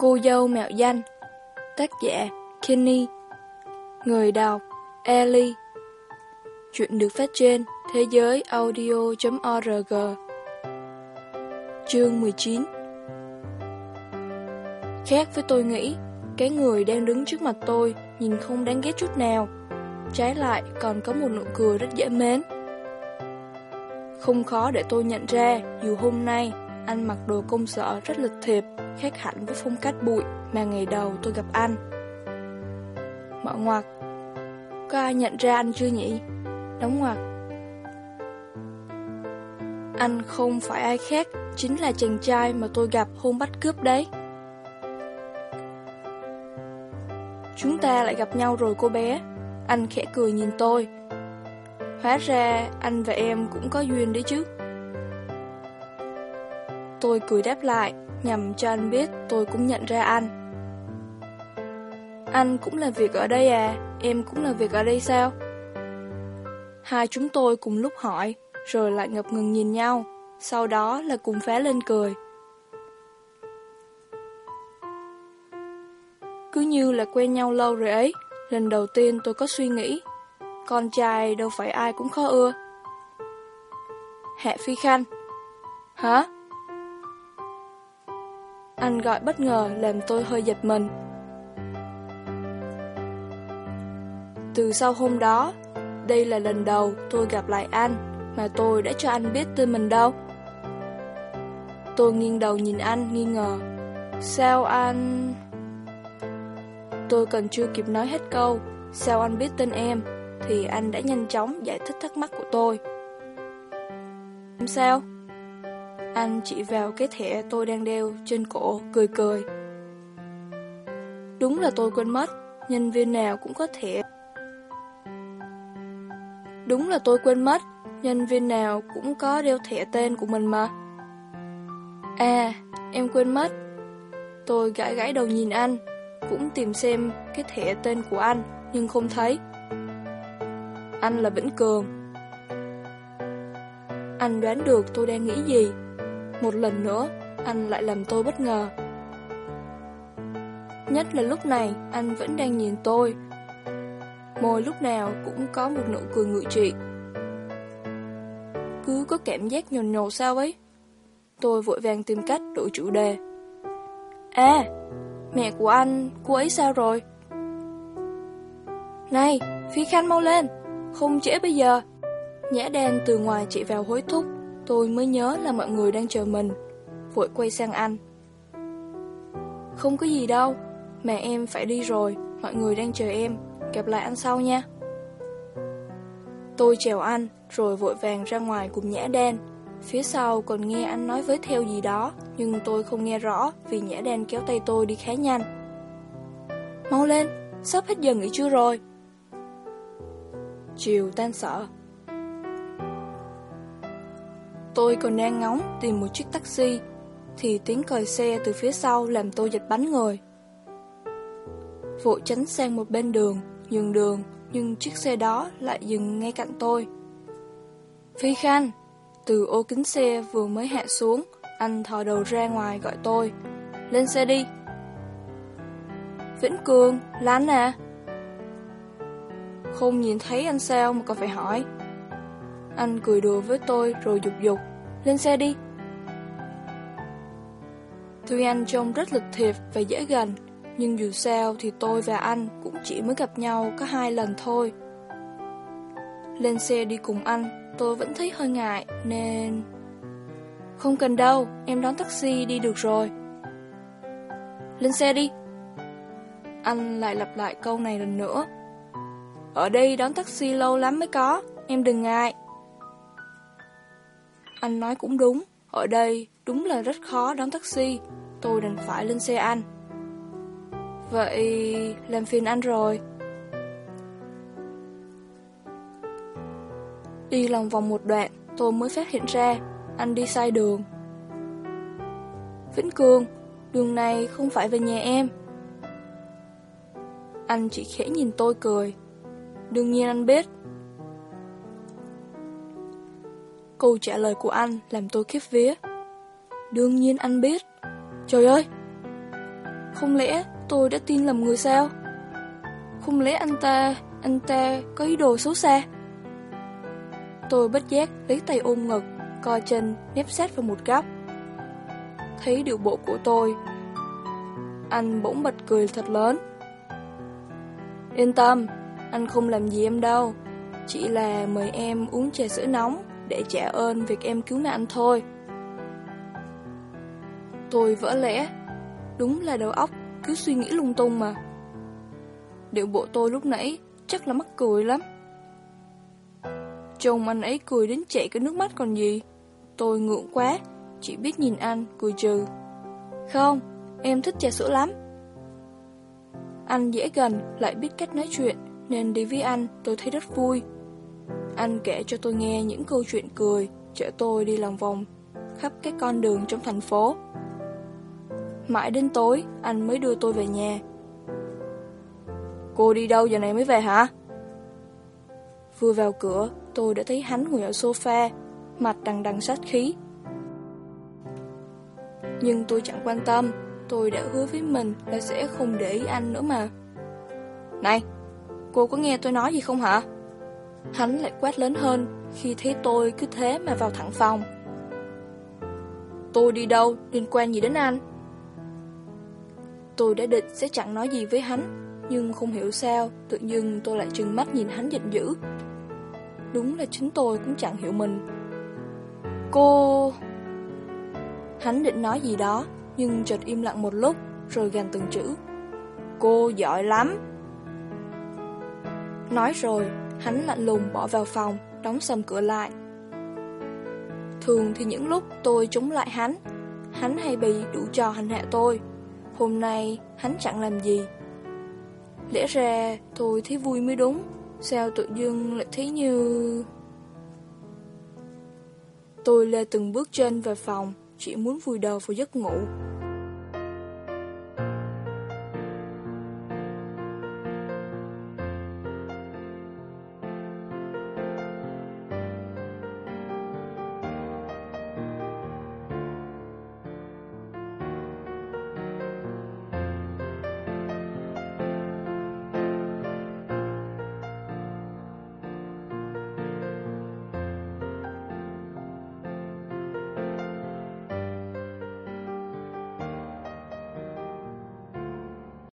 Cô dâu mạo danh. Tác giả Kenny. Người đọc Ellie. Chuyện được phát trên thế giới audio.org Chương 19 Khác với tôi nghĩ, cái người đang đứng trước mặt tôi nhìn không đáng ghét chút nào. Trái lại còn có một nụ cười rất dễ mến. Không khó để tôi nhận ra dù hôm nay anh mặc đồ công sở rất lịch thiệp, khác hẳn với phong cách bụi mà ngày đầu tôi gặp anh. Mở ngoặc Có ai nhận ra anh chưa nhỉ? Đóng ngoặc Anh không phải ai khác, chính là chàng trai mà tôi gặp hôm bắt cướp đấy. Chúng ta lại gặp nhau rồi cô bé. Anh khẽ cười nhìn tôi. Hóa ra anh và em cũng có duyên đấy chứ. Tôi cười đáp lại, nhằm cho anh biết tôi cũng nhận ra anh. Anh cũng làm việc ở đây à, em cũng làm việc ở đây sao? Hai chúng tôi cùng lúc hỏi, rồi lại ngập ngừng nhìn nhau, sau đó là cùng phá lên cười. Cứ như là quen nhau lâu rồi ấy, lần đầu tiên tôi có suy nghĩ, con trai đâu phải ai cũng khó ưa. Hạ Phi Khanh Hả? Anh gọi bất ngờ làm tôi hơi giật mình. Từ sau hôm đó, đây là lần đầu tôi gặp lại anh, mà tôi đã cho anh biết tên mình đâu. Tôi nghiêng đầu nhìn anh nghi ngờ. Sao anh... Tôi còn chưa kịp nói hết câu, sao anh biết tên em, thì anh đã nhanh chóng giải thích thắc mắc của tôi. Sao? Anh chỉ vào cái thẻ tôi đang đeo trên cổ, cười cười. Đúng là tôi quên mất, nhân viên nào cũng có thẻ. Đúng là tôi quên mất, nhân viên nào cũng có đeo thẻ tên của mình mà. À, em quên mất. Tôi gãi gãi đầu nhìn anh, cũng tìm xem cái thẻ tên của anh, nhưng không thấy. Anh là Vĩnh Cường. Anh đoán được tôi đang nghĩ gì. Một lần nữa, anh lại làm tôi bất ngờ. Nhất là lúc này, anh vẫn đang nhìn tôi. Môi lúc nào cũng có một nụ cười ngự trị. Cứ có cảm giác nhồn nhồ sao ấy. Tôi vội vàng tìm cách đổi chủ đề. À, mẹ của anh, cô ấy sao rồi? Này, Phi Khanh mau lên, không trễ bây giờ. Nhã đen từ ngoài chạy vào hối thúc, tôi mới nhớ là mọi người đang chờ mình. Vội quay sang anh. Không có gì đâu, mẹ em phải đi rồi, mọi người đang chờ em, gặp lại anh sau nha. Tôi chèo anh, rồi vội vàng ra ngoài cùng Nhã đen. Phía sau còn nghe anh nói với theo gì đó, nhưng tôi không nghe rõ vì Nhã đen kéo tay tôi đi khá nhanh. Mau lên, sắp hết giờ nghỉ trưa rồi. Chiều tan sở. Tôi còn đang ngóng tìm một chiếc taxi, thì tiếng còi xe từ phía sau làm tôi giật bánh người. Vội tránh sang một bên đường, nhường đường, nhưng chiếc xe đó lại dừng ngay cạnh tôi. Phi Khanh, từ ô kính xe vừa mới hạ xuống, anh thò đầu ra ngoài gọi tôi. Lên xe đi. Vĩnh Cường, Lánh à? Không nhìn thấy anh sao mà còn phải hỏi. Anh cười đùa với tôi rồi dục dục. Lên xe đi. Tuy anh trông rất lịch thiệp và dễ gần, nhưng dù sao thì tôi và anh cũng chỉ mới gặp nhau có hai lần thôi. Lên xe đi cùng anh, tôi vẫn thấy hơi ngại, nên... Không cần đâu, em đón taxi đi được rồi. Lên xe đi. Anh lại lặp lại câu này lần nữa. Ở đây đón taxi lâu lắm mới có, em đừng ngại. Anh nói cũng đúng, ở đây đúng là rất khó đón taxi, tôi đành phải lên xe anh. Vậy làm phiền anh rồi. Đi lòng vòng một đoạn, tôi mới phát hiện ra anh đi sai đường. Vĩnh Cường, đường này không phải về nhà em. Anh chỉ khẽ nhìn tôi cười. Đương nhiên anh biết. Câu trả lời của anh làm tôi khiếp vía. Đương nhiên anh biết. Trời ơi! Không lẽ tôi đã tin lầm người sao? Không lẽ anh ta, anh ta có ý đồ xấu xa? Tôi bất giác lấy tay ôm ngực, co chân nếp sát vào một góc. Thấy điệu bộ của tôi, anh bỗng bật cười thật lớn. Yên tâm, anh không làm gì em đâu, chỉ là mời em uống trà sữa nóng để trả ơn việc em cứu nạn anh thôi. Tôi vỡ lẽ, đúng là đầu óc cứ suy nghĩ lung tung mà. Điệu bộ tôi lúc nãy chắc là mắc cười lắm. Chồng anh ấy cười đến chảy cái nước mắt còn gì. Tôi ngượng quá, chỉ biết nhìn anh, cười trừ. Không, em thích trà sữa lắm. Anh dễ gần, lại biết cách nói chuyện, nên đi với anh tôi thấy rất vui. Anh kể cho tôi nghe những câu chuyện cười, chở tôi đi lòng vòng khắp các con đường trong thành phố. Mãi đến tối, anh mới đưa tôi về nhà. Cô đi đâu giờ này mới về hả? Vừa vào cửa, tôi đã thấy hắn ngồi ở sofa, mặt đằng đằng sát khí. Nhưng tôi chẳng quan tâm, tôi đã hứa với mình là sẽ không để ý anh nữa mà. Này, cô có nghe tôi nói gì không hả? Hắn lại quát lớn hơn khi thấy tôi cứ thế mà vào thẳng phòng. Tôi đi đâu liên quan gì đến anh? Tôi đã định sẽ chẳng nói gì với hắn, nhưng không hiểu sao, tự nhiên tôi lại trừng mắt nhìn hắn giận dữ. Đúng là chính tôi cũng chẳng hiểu mình. Cô... Hắn định nói gì đó, nhưng chợt im lặng một lúc, rồi gàn từng chữ. Cô giỏi lắm. Nói rồi, hắn lạnh lùng bỏ vào phòng, đóng sầm cửa lại. Thường thì những lúc tôi chống lại hắn, hắn hay bị đủ trò hành hạ tôi. Hôm nay, hắn chẳng làm gì. Lẽ ra, tôi thấy vui mới đúng. Sao tự dưng lại thấy như... Tôi lê từng bước chân về phòng, chỉ muốn vùi đầu vào giấc ngủ.